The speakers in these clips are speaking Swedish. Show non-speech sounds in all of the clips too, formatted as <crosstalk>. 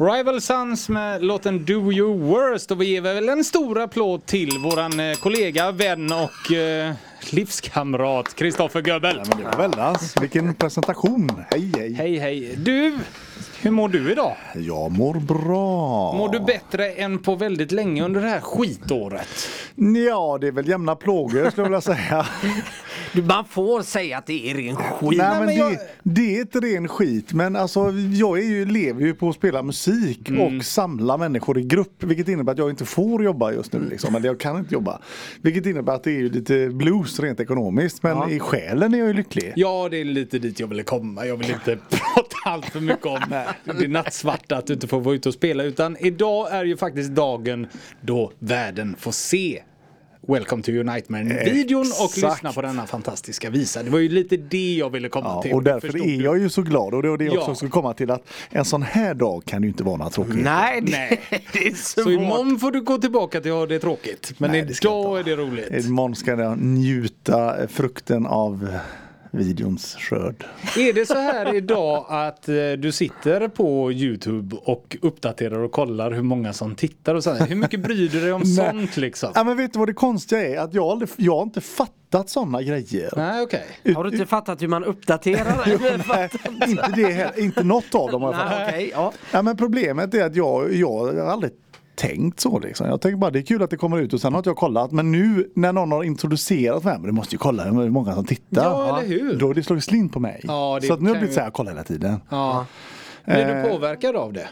Rival Sons med låten Do Your Worst och vi ger väl en stor applåd till våran eh, kollega, vän och eh, livskamrat Kristoffer Göbel. Ja, men väldans. Vilken presentation. Hej hej. Hej hej! Du, hur mår du idag? Jag mår bra. Mår du bättre än på väldigt länge under det här skitåret? Ja, det är väl jämna plågor skulle jag vilja säga. <laughs> Man får säga att det är ren skit. Nej, men men jag- det, det är inte ren skit. Men alltså, jag är ju, lever ju på att spela musik Mm. och samla människor i grupp. Vilket innebär att jag inte får jobba just nu. Liksom, eller jag kan inte jobba. Vilket innebär att det är ju lite blues rent ekonomiskt. Men i själen är jag ju lycklig. Ja, det är lite dit jag ville komma. Jag vill inte <laughs> prata allt för mycket om det nattsvarta att du inte får vara ute och spela. Utan idag är ju faktiskt dagen då världen får se Welcome to your nightmare-videon och lyssna på denna fantastiska visa. Det var ju lite det jag ville komma Ja, till. och därför Förstod är du? jag ju så glad och det var det jag Ja. också skulle komma till att en sån här dag kan ju inte vara några tråkigheter. Nej, det, <laughs> Nej. <laughs> det är svårt. Så imorgon får du gå tillbaka till att det tråkigt. Men Nej, idag är det roligt. Imorgon ska jag njuta frukten av videons skörd. Är det så här idag att eh, du sitter på Youtube och uppdaterar och kollar hur många som tittar och sånt? Hur mycket bryr du dig om <laughs> Nej. sånt liksom? Ja men vet du vad det konstiga är? Att jag, aldrig, jag har inte fattat sådana grejer. Nej okej. Har du inte fattat hur man uppdaterar? <laughs> Nej, inte det heller. Inte något av dem har jag Nej, fattat. okej, ja. Ja, men problemet är att jag, jag har aldrig tänkt så liksom. Jag tänker bara det är kul att det kommer ut och sen har inte jag kollat. Men nu när någon har introducerat mig, men du måste ju kolla hur många som tittar. Ja, eller hur? Då har det slagit slint på mig. Ja, det så att nu har det blivit så här, kolla hela tiden. Ja. Blir du Eh. påverkad av det?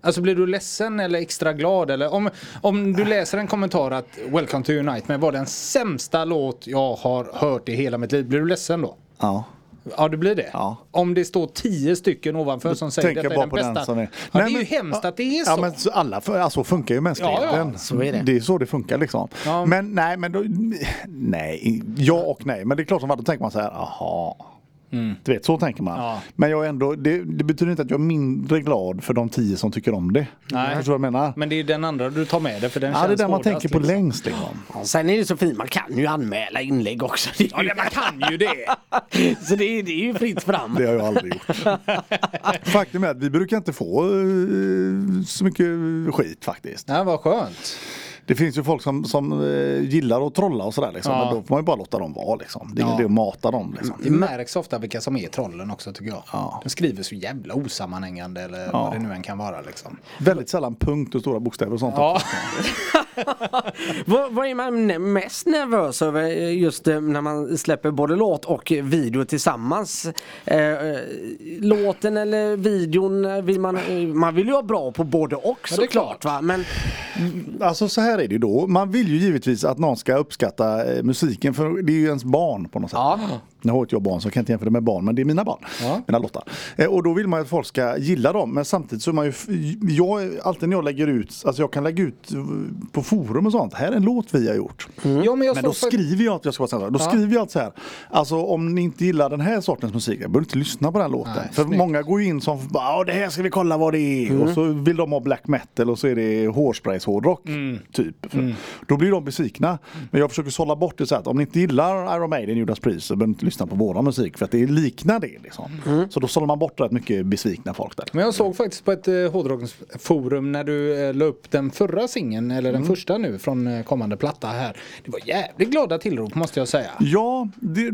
Alltså blir du ledsen eller extra glad? Eller om, om du läser en kommentar att Welcome to your nightmare var den sämsta låt jag har hört i hela mitt liv. Blir du ledsen då? Ja. Ja, det blir det. Ja. Om det står tio stycken ovanför som säger detta är den bästa. den som är. Ja, Nej, det är ju men- hemskt att det är så. Ja men så alla, alltså funkar ju mänskligheten. Ja, ja, så är det. Det är så det funkar liksom. Ja. Men nej, men då, nej, ja och nej. Men det är klart som fan, då tänker man så här, aha. Du vet, så tänker man. Mm. Ja. Men jag ändå, det, det betyder inte att jag är mindre glad för de tio som tycker om det. Nej. Förstår du vad jag menar? Men det är den andra du tar med dig för den ja, det är känns den man tänker på liksom. längst liksom. Sen är det så fint, man kan ju anmäla inlägg också. Det är Ja, man kan ju det. <laughs> så det är, det är ju fritt fram. Det har jag aldrig gjort. <laughs> Faktum är att vi brukar inte få eh, så mycket skit faktiskt. Nej, vad skönt. Det finns ju folk som, som eh, gillar att trolla och sådär liksom. Ja. Men då får man ju bara låta dem vara liksom. Det är Ja. det att mata dem liksom. Det märks ofta vilka som är trollen också tycker jag. Ja. De skriver så jävla osammanhängande eller Ja. vad det nu än kan vara liksom. Väldigt sällan punkt och stora bokstäver och sånt. Ja. <laughs> Vad, vad är man mest nervös över eh, just eh, när man släpper både låt och video tillsammans? Låten eller videon vill man, man vill ju vara bra på både och såklart va? Men Alltså så här är det då. Man vill ju givetvis att någon ska uppskatta eh, musiken för det är ju ens barn på något sätt. Ja. Nu har inte jag barn så jag kan inte jämföra det med barn men det är mina barn. Ja. Mina låtar. Eh, och då vill man ju att folk ska gilla dem men samtidigt så är man ju jag, alltid när jag lägger ut, alltså jag kan lägga ut på forum och sånt. Här är en låt vi har gjort. ja men Men då fakt- skriver jag att jag ska vara snäll. Då Ja. skriver jag allt så här. Alltså om ni inte gillar den här sortens musik, jag behöver inte lyssna på den låten. Nej, För snyggt. många går ju in som "Ja, det här ska vi kolla vad det är. Och så vill de ha black metal och så är det hårsprayshårdrock. Typ. För Då blir de besvikna. Men jag försöker sålla bort det så att om ni inte gillar Iron Maiden, Judas Priest så behöver ni inte lyssna på våra musik. För att det liknar det liksom. Så då sållar man bort rätt mycket besvikna folk där. Men jag såg faktiskt på ett eh, hårdrocksforum när du eh, la upp den förra singeln, eller den första nu från eh, kommande platta här. Det var jävligt glada tillrop måste jag säga. Ja, det,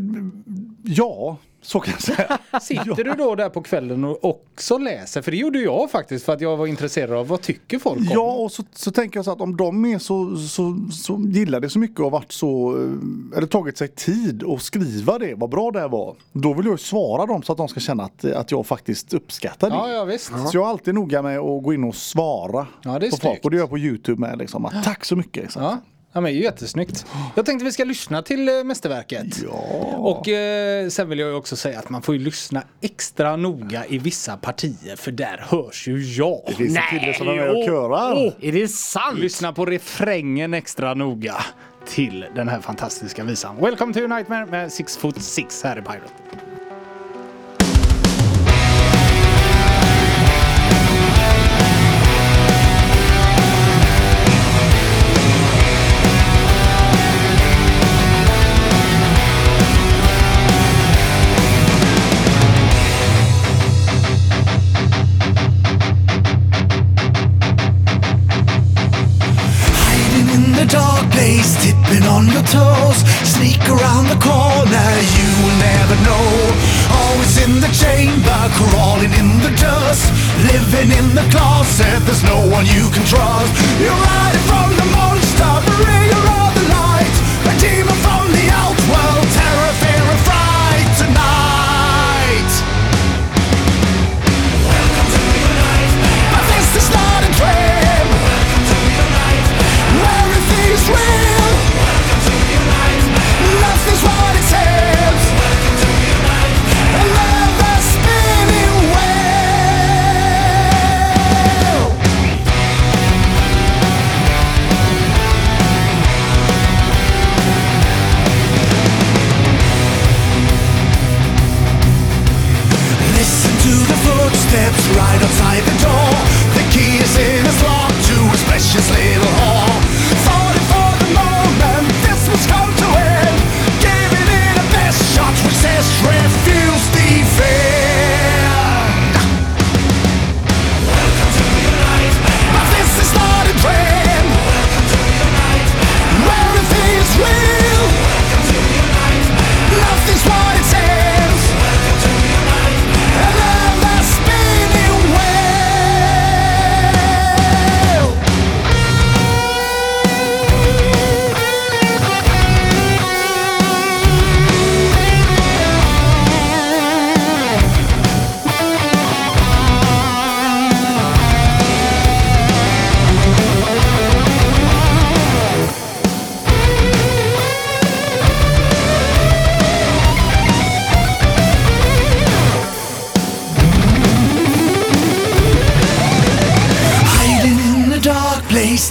ja, så kan jag säga. <laughs> Sitter du då där på kvällen och också läser? För det gjorde jag faktiskt för att jag var intresserad av vad tycker folk om? Ja, och så, så tänker jag så att om de är så, så, så gillar det så mycket och varit så, eh, eller tagit sig tid att skriva det, vad bra det här var. Då vill jag ju svara dem så att de ska känna att, att jag faktiskt uppskattar det. Ja, ja visst. Så jag är alltid noga med att gå in och svara Ja, det är på folk. Och det gör jag på Youtube med. Liksom, att, tack så mycket. Liksom. Ja. Ja men jättesnyggt. Jag tänkte vi ska lyssna till eh, mästerverket. Ja. Och eh, sen vill jag ju också säga att man får ju lyssna extra noga i vissa partier för där hörs ju jag. Det finns en kille som är med och körar. åh. är det sant? Lyssna på refrängen extra noga till den här fantastiska visan. Welcome to nightmare med Six Foot Six här i Pirate. Your. Sneak around the corner, you will never know. Always in the chamber, crawling in the dust. Living in the closet, there's no one you can trust. You're hiding from the monster,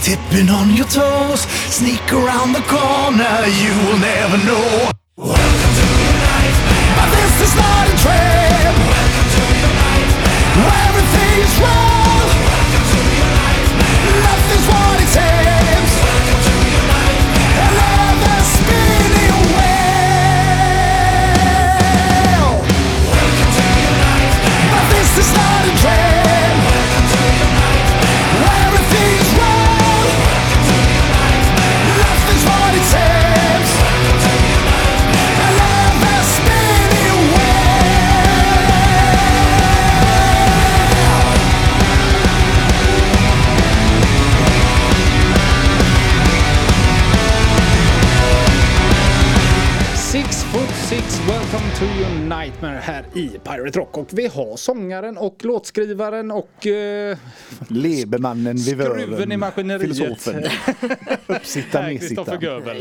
tipping on your toes. Sneak around the corner, you will never know. Welcome to your night. But this is not a dream. Welcome to your night. Everything's wrong. Six foot six, welcome to your nightmare här i Pirate Rock. Och vi har sångaren och låtskrivaren och eh, Lebermannen, vivören, skruven i maskineriet. filosofen. <laughs> Uppsitta.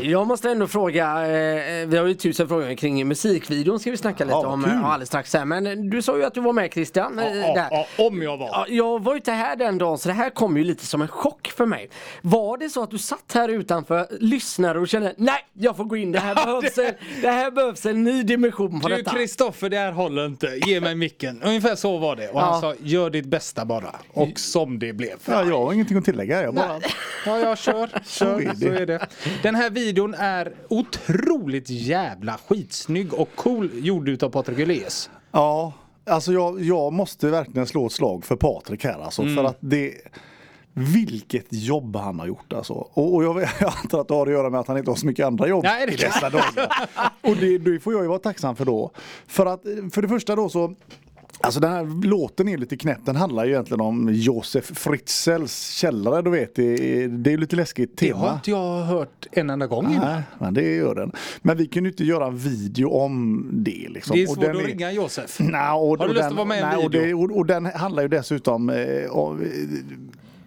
Jag måste ändå fråga, eh, vi har ju tusen frågor kring musikvideon ska vi snacka lite Ja, om kul. eh, alldeles strax här. Men du sa ju att du var med Christian. eh, Ja, där. ja, om jag var. Ja, jag var ju inte här den dagen så det här kom ju lite som en chock för mig. Var det så att du satt här utanför, lyssnade och kände nej, jag får gå in, det här behövs det här behövs en ny dimension på Du detta. Kristoffer, det här håller inte. Ge mig micken. Ungefär så var det. Och han Ja. sa, gör ditt bästa bara. Och som det blev. Ja, jag har ingenting att tillägga. Jag bara... Ja, jag kör. kör. är. Så är det. Den här videon är otroligt jävla skitsnygg och cool gjord utav Patrik Uleus. Ja, alltså jag, jag måste verkligen slå ett slag för Patrik här alltså. Mm. För att det vilket jobb han har gjort alltså. Och, och jag, <laughs> jag antar att det har att göra med att han inte har så mycket andra jobb Nej, det är i dessa dagar. Och det, det får jag ju vara tacksam för då. För att för det första då så Alltså den här låten är lite knäpp. Den handlar ju egentligen om Josef Fritzels källare. Du vet, det är, det är lite läskigt Det tema. har inte jag hört en enda gång innan. Men det gör den. Men vi kunde ju inte göra en video om det. Liksom. Det är Och svårt den att är- ringa Josef. Nej, och, Har du och lust den, att vara med i en nej, och, video? det, och, och den handlar ju dessutom eh, om,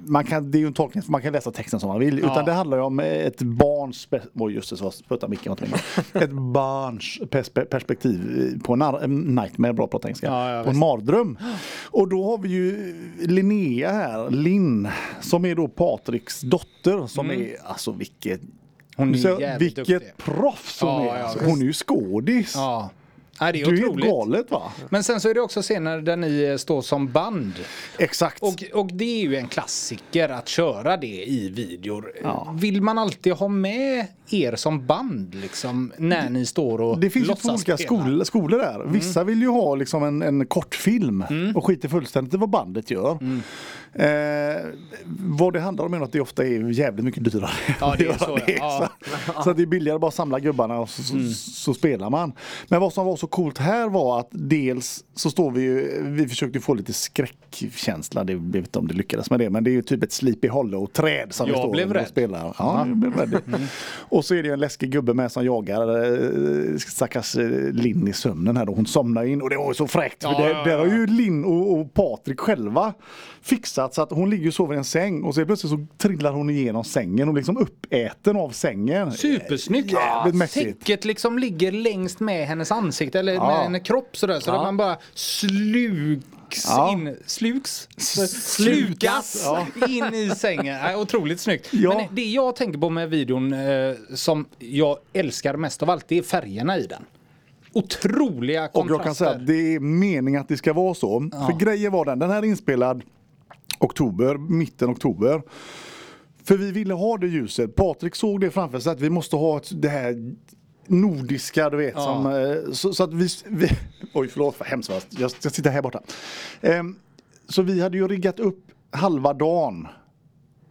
man kan, det är ju en tolkning, man kan läsa texten som man vill. Ja. Utan det handlar ju om ett barns, oj just det, så spötta micken åt mig. <laughs> Ett barns perspe- perspektiv på en, ar- en nightmare, bra på engelska. Ja, ja, på en mardröm. Och då har vi ju Linnea här, Linn, som är då Patriks dotter. Som är, alltså vilket Mm. Hon är så, vilket duktig. proffs hon är. Alltså. hon är ju skådis. Nej, det är Det är otroligt. galet va? Men sen så är det också scener där ni eh, står som band. Exakt. Och, och det är ju en klassiker att köra det i videor. Ja. Vill man alltid ha med er som band liksom när ni står och Det finns ju två olika skol, skolor där. Vissa vill ju ha liksom en, en kortfilm Mm. och skiter fullständigt i vad bandet gör. Eh, vad det handlar om är att det ofta är jävligt mycket dyrare. Ja, det är <laughs> så, göra ja. så, så att det är billigare att bara samla gubbarna och så, så, så spelar man. Men vad som var så coolt här var att dels så står vi ju, vi försökte få lite skräckkänsla, det, vet inte om det lyckades med det, men det är ju typ ett Sleepy Hollow-träd som vi Jag står blev under och rädd. spelar. Ja, jag blev rädd. Och så är det ju en läskig gubbe med som jagar eh, stackars eh, Linn i sömnen här då. Hon somnar in och det var ju så fräckt. för Ja, det, ja, Där har ja. ju Linn och, och Patrik själva fixat så att hon ligger och sover i en säng och så plötsligt så trillar hon igenom sängen och liksom uppäten av sängen. Supersnyggt! Jävligt mäktigt. Täcket liksom ligger längst med hennes ansikte eller Ja. med hennes kropp sådär så Ja. man bara sluks Ja. in, sluks? Slukas. Slukas in i sängen. Ja, otroligt snyggt. Ja. Men det jag tänker på med videon eh, som jag älskar mest av allt det är färgerna i den. Otroliga Och kontraster. jag kan säga att det är meningen att det ska vara så. För grejen var den, den här är inspelad oktober, mitten oktober. För vi ville ha det ljuset. Patrik såg det framför sig att vi måste ha ett, det här nordiska, du vet. Ja. Som, eh, så, så att vi, vi... <laughs> Oj, förlåt för hemskt. vad- Jag, jag sitter här borta. Ehm, så vi hade ju riggat upp halva dagen.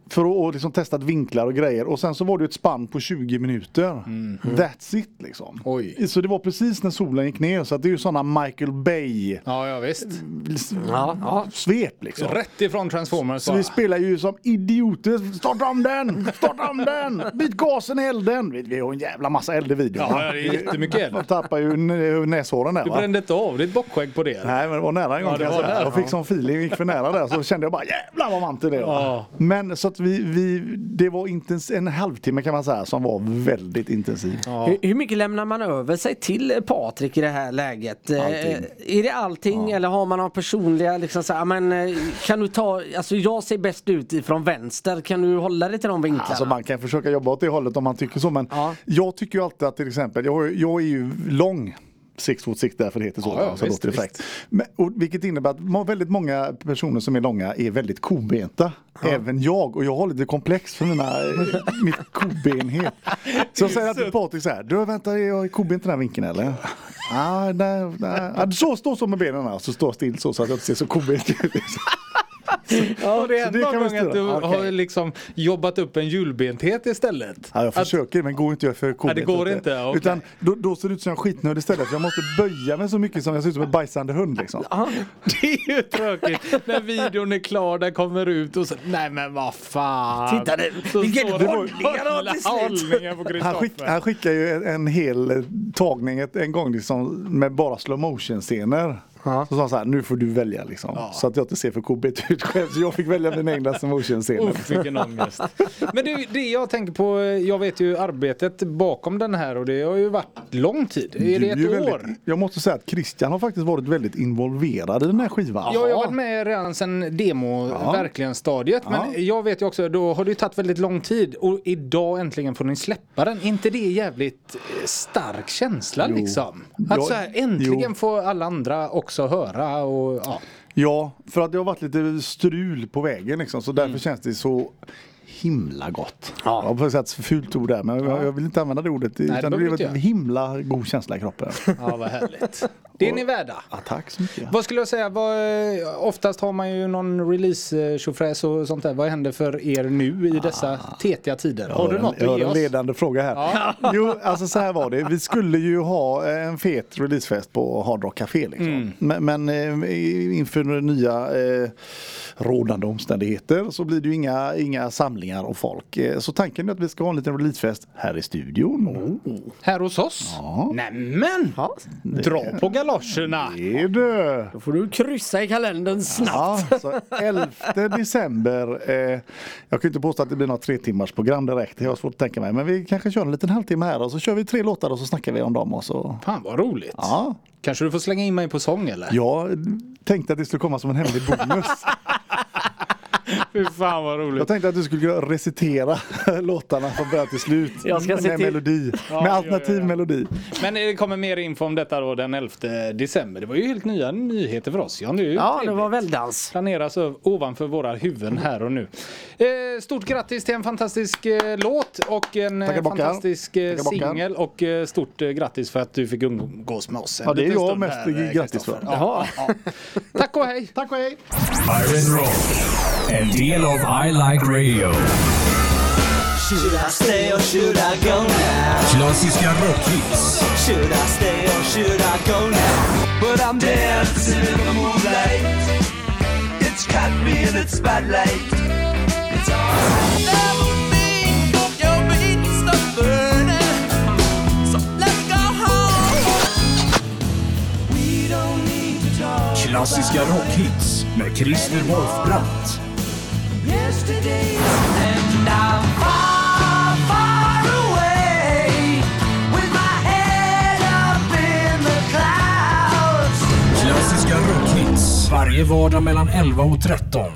För att och liksom testat vinklar och grejer. Och sen så var det ett spann på 20 minuter. That's it liksom. Oj. Så det var precis när solen gick ner. Så att det är ju sådana Michael Bay Ja, ja visst. Ja, ja. svep liksom. Rätt ifrån Transformers Så bara. vi spelar ju som idioter. Starta om den! Starta om den! Byt gasen i elden! Vi, har en jävla massa eld i videon. Ja, det är jättemycket eld. Man tappar ju nä- näshåren där Du va? brände inte av ditt bockskägg på det? Nej men det var nära en gång Ja, det jag var säga. där. Jag fick sån feeling, gick för nära där så kände jag bara jävlar vad varmt det är. Ja. Men så att vi, vi, det var intens- en halvtimme kan man säga som var väldigt intensiv. Hur, hur mycket lämnar man över sig till Patrik i det här läget? Eh, Allting. Är det allting eller har man några personliga liksom så här, men eh, kan du ta, alltså jag ser bäst ut ifrån vänster, kan du hålla dig till de vinklarna? Alltså man kan försöka jobba åt det hållet om man tycker så men Ja. jag tycker ju alltid att till exempel, jag, jag är ju lång. Six foot six därför det heter så. Ja, ja, så visst, fräckt. Men, och, vilket innebär att väldigt många personer som är långa är väldigt kobenta. Även jag och jag har lite komplex för mina, <laughs> mitt kobenhet. <laughs> Så jag säger till Patrik så här, du vänta jag är kobent i den här vinkeln eller? Ah, nej, nej. Så, stå så med benen så stå still så, så att jag inte ser så kobent ut. <laughs> Ja, det är det någon kan man gång att du styra. har liksom jobbat upp en hjulbenthet istället. Ja, jag Att- försöker men går inte jag för kobent. det går inte, okej. Utan då, då ser det ut som en skitnödig istället. För jag måste böja mig så mycket som jag ser ut som en bajsande hund liksom. Det är ju tråkigt när videon är klar, den kommer ut och så, nej men vad fan. Titta nu, vilken hållning han har till slut. Han, skick, han skickar ju en, en hel eh, tagning ett, en gång liksom, med bara slow motion scener. Ja. Så sa han så här, nu får du välja liksom. Så att jag inte ser för kobent ut själv. Så jag fick välja mina egna <laughs> slow motion scener. Uff, vilken ångest. Men det, det jag tänker på, jag vet ju arbetet bakom den här och det har ju varit lång tid. Är det Du är ett väldigt- år? jag måste säga att Christian har faktiskt varit väldigt involverad i den här skivan. Jag har varit med redan sedan demo, verkligen stadiet. Men Ja. jag vet ju också, då har det ju tagit väldigt lång tid och idag äntligen får ni släppa den. Inte det jävligt eh, stark känsla Jo. liksom? Att Ja, så här, äntligen jo. få alla andra också höra och ja. Ja, för att det har varit lite strul på vägen liksom, så Mm. därför känns det så himla gott. Ja. Jag har sagt fult ord där men jag, jag vill inte använda det ordet. det utan det blev en himla god känsla i kroppen. ja, vad härligt. Det är ni värda. ja, tack så mycket. Vad skulle jag säga, vad, oftast har man ju någon release tjofräs och sånt där. Vad händer för er nu i dessa tetiga tider? Har du Jag något jag har att ge en oss? ledande fråga här. <laughs> Jo, alltså så här var det. Vi skulle ju ha en fet releasefest på Hard Rock Café. Liksom. Mm. Men, men eh, inför nya eh, rådande omständigheter så blir det ju inga, inga samlingar och folk. Eh, Så tanken är att vi ska ha en liten releasefest här i studion. Här hos oss? Nämen! Dra på galoscherna! Det. Då får du kryssa i kalendern snabbt. Ja, så 11 december. Eh, jag kan inte påstå att det blir något tre timmars program direkt. Det har jag svårt att tänka mig. Men vi kanske kör en liten halvtimme här och så kör vi tre låtar och så snackar vi om dem. Och så. Fan vad roligt. Ja, Kanske du får slänga in mig på sång eller? jag tänkte att det skulle komma som en hemlig bonus. Fy fan vad Jag roligt. tänkte att du skulle kunna recitera <laughs> låtarna från början till slut. Jag ska med melodi. Ja, med alternativ ja, ja. melodi. Men det kommer mer info om detta då den 11 december. Det var ju helt nya nyheter för oss. Ja, det Ja, det var väldans. planeras ovanför våra huvuden här och nu. Eh, stort grattis till en fantastisk eh, låt och en eh, Tackar fantastisk eh, singel och eh, stort eh, grattis för att du fick umgås med oss en Ja, det är jag mest här, eh, grattis för. Kristoffer. Ja, ja. Tack och hej! Tack och hej! Iron Roll. En deal av I Like Radio. Should I stay or should I go now? Klassiska rockhits. Should I stay or should I go now? But I'm dancing in the moonlight. It's got me in its spotlight. It's alright. Never be your beat stop burning. So let's go home. We don't need to talk Klassiska rockhits med Christer Wolfbrandt. Klassiska rockhits. Varje vardag mellan 11 och 13.